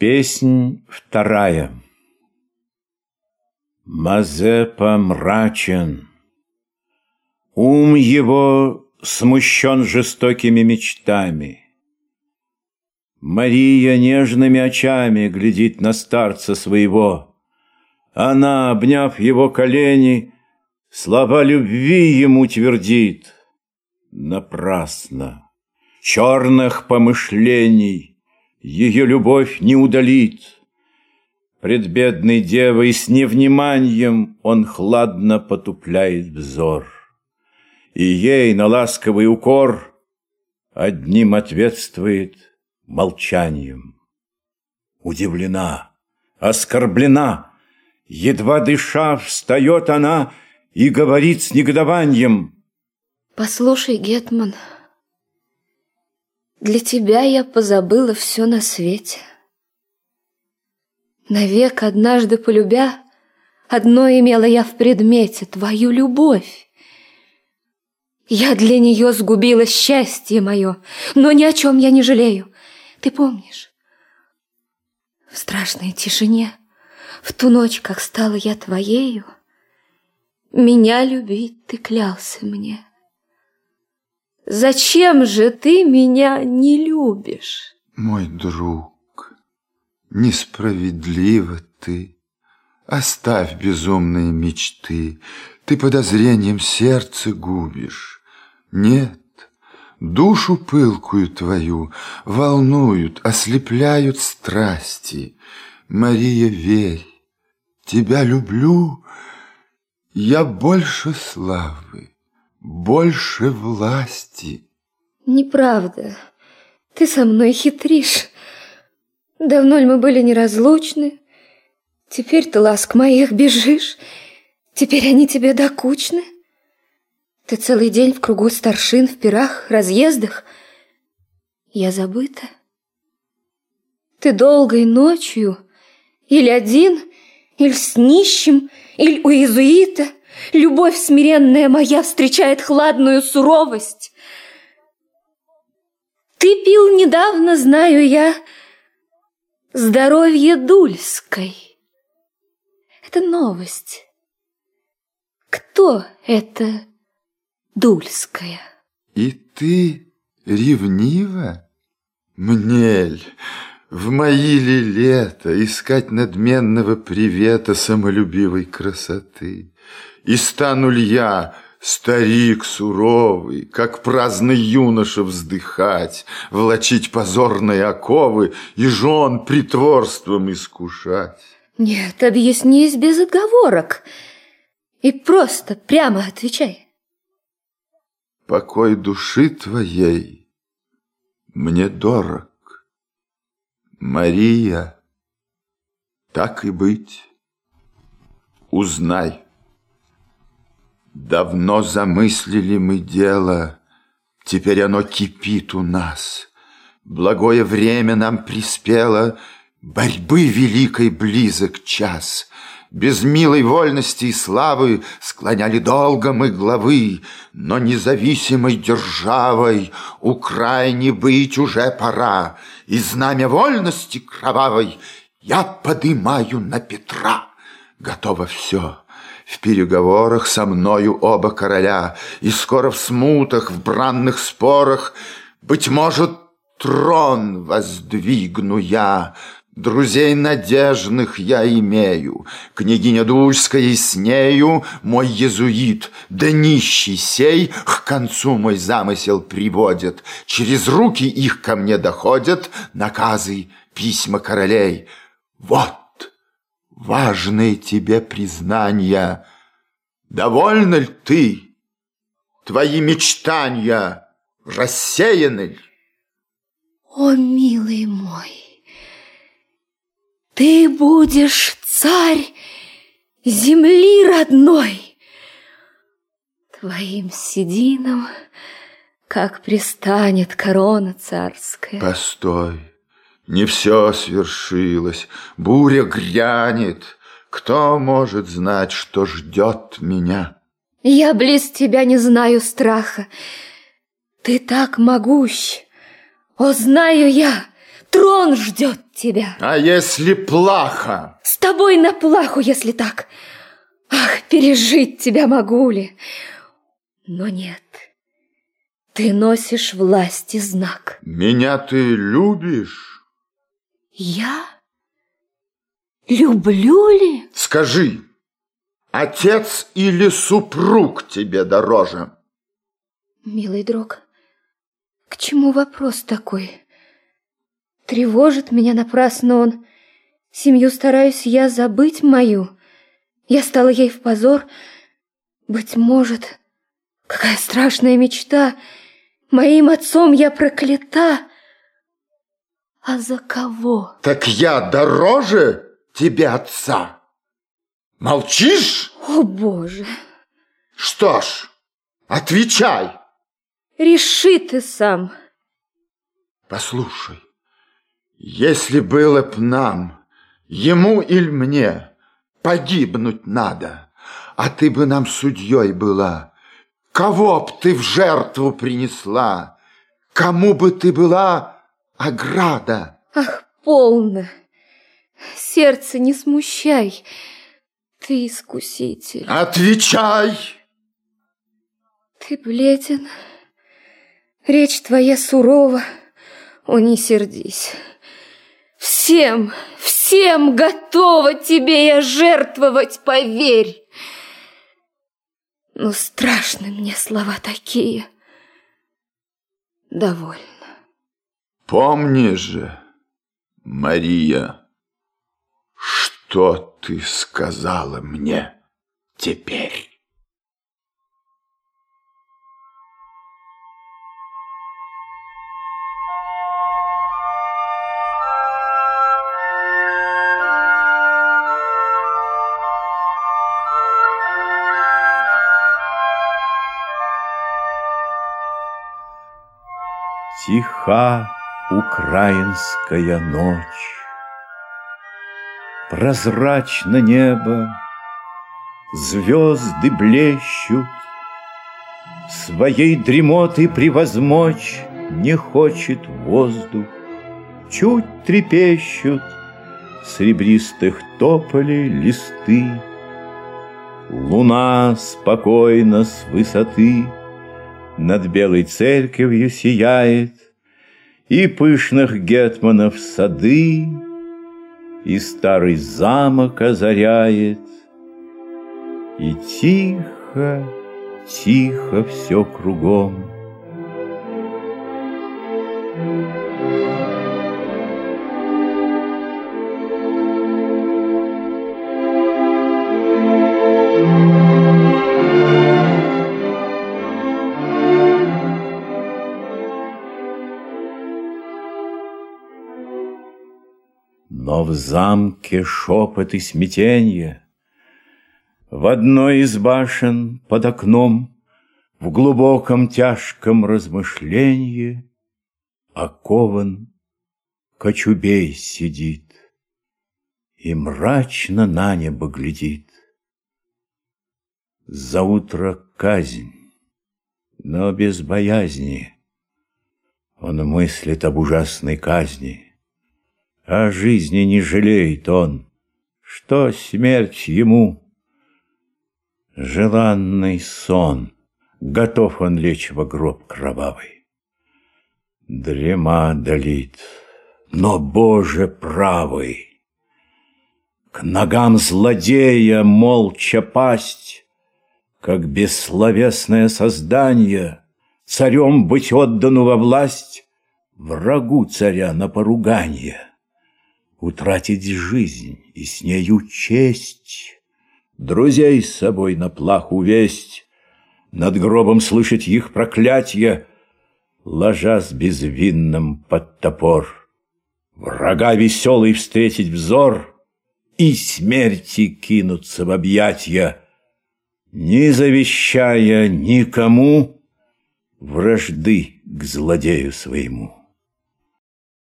Песнь вторая. Мазепа мрачен, Ум его смущен жестокими мечтами. Мария нежными очами Глядит на старца своего. Она, обняв его колени, Слова любви ему твердит. Напрасно. Черных помышлений ее любовь не удалит. Пред бедной девой с невниманием он хладно потупляет взор. И ей на ласковый укор одним ответствует молчанием. Удивлена, оскорблена, едва дыша, встает она и говорит с негодованием. Послушай, Гетман, — для тебя я позабыла все на свете. Навек однажды полюбя, Одно имела я в предмете — твою любовь. Я для нее сгубила счастье мое, Но ни о чем я не жалею. Ты помнишь? В страшной тишине, В ту ночь, как стала я твоею, Меня любить ты клялся мне. Зачем же ты меня не любишь? Мой друг, несправедливо ты. Оставь безумные мечты, Ты подозрением сердце губишь. Нет, душу пылкую твою Волнуют, ослепляют страсти. Мария, верь, тебя люблю, Я больше славы больше власти. Неправда. Ты со мной хитришь. Давно ли мы были неразлучны? Теперь ты ласк моих бежишь. Теперь они тебе докучны. Ты целый день в кругу старшин, в пирах, разъездах. Я забыта. Ты долгой ночью или один, или с нищим, или у иезуита — Любовь смиренная моя встречает хладную суровость. Ты пил недавно, знаю я, здоровье Дульской. Это новость. Кто это Дульская? И ты ревнива? Мнель, в мои ли лето искать надменного привета самолюбивой красоты? И стану ли я, старик суровый, Как праздный юноша вздыхать, Влачить позорные оковы И жен притворством искушать? Нет, объяснись без отговорок И просто прямо отвечай. Покой души твоей мне дорог. Мария, так и быть, узнай. Давно замыслили мы дело, Теперь оно кипит у нас. Благое время нам приспело, Борьбы великой близок час. Без милой вольности и славы Склоняли долго мы главы, Но независимой державой Украине быть уже пора, И знамя вольности кровавой Я подымаю на Петра. Готово все, в переговорах со мною оба короля, И скоро в смутах, в бранных спорах, Быть может, трон воздвигну я, Друзей надежных я имею, Княгиня Дульская и с нею Мой езуит, да нищий сей К концу мой замысел приводит, Через руки их ко мне доходят Наказы, письма королей. Вот важные тебе признания. Довольна ли ты? Твои мечтания рассеяны ли? О, милый мой, ты будешь царь земли родной. Твоим сединам, как пристанет корона царская. Постой, не все свершилось, буря грянет. Кто может знать, что ждет меня? Я близ тебя не знаю страха. Ты так могущ. О, знаю я, трон ждет тебя. А если плохо? С тобой на плаху, если так. Ах, пережить тебя могу ли? Но нет, ты носишь власти знак. Меня ты любишь? Я? Люблю ли? Скажи, отец или супруг тебе дороже? Милый друг, к чему вопрос такой? Тревожит меня напрасно он. Семью стараюсь я забыть мою. Я стала ей в позор. Быть может, какая страшная мечта. Моим отцом я проклята. А за кого? Так я дороже тебе отца. Молчишь? О, Боже! Что ж, отвечай. Реши ты сам. Послушай, если было б нам, ему или мне, погибнуть надо, а ты бы нам судьей была, кого б ты в жертву принесла, кому бы ты была ограда? Ах, полно! Сердце не смущай, ты искуситель. Отвечай! Ты бледен, речь твоя сурова, о, не сердись. Всем, всем готова тебе я жертвовать, поверь. Но страшны мне слова такие. Довольно. Помни же, Мария, что ты сказала мне теперь? Тиха украинская ночь, Прозрачно небо, звезды блещут, Своей дремоты превозмочь Не хочет воздух, Чуть трепещут Серебристых тополей листы. Луна спокойно с высоты над белой церковью сияет, И пышных гетманов сады, И старый замок озаряет. И тихо, тихо все кругом. Но в замке шепот и смятенье, В одной из башен под окном, В глубоком тяжком размышленье Окован кочубей сидит И мрачно на небо глядит. За утро казнь, но без боязни. Он мыслит об ужасной казни — о жизни не жалеет он, Что смерть ему? Желанный сон, Готов он лечь в гроб кровавый. Дрема долит, но, Боже правый, К ногам злодея молча пасть, Как бессловесное создание, Царем быть отдану во власть, Врагу царя на поруганье утратить жизнь и с нею честь, Друзей с собой на плаху весть, Над гробом слышать их проклятье, Ложась безвинным под топор, Врага веселый встретить взор И смерти кинуться в объятья, Не завещая никому Вражды к злодею своему.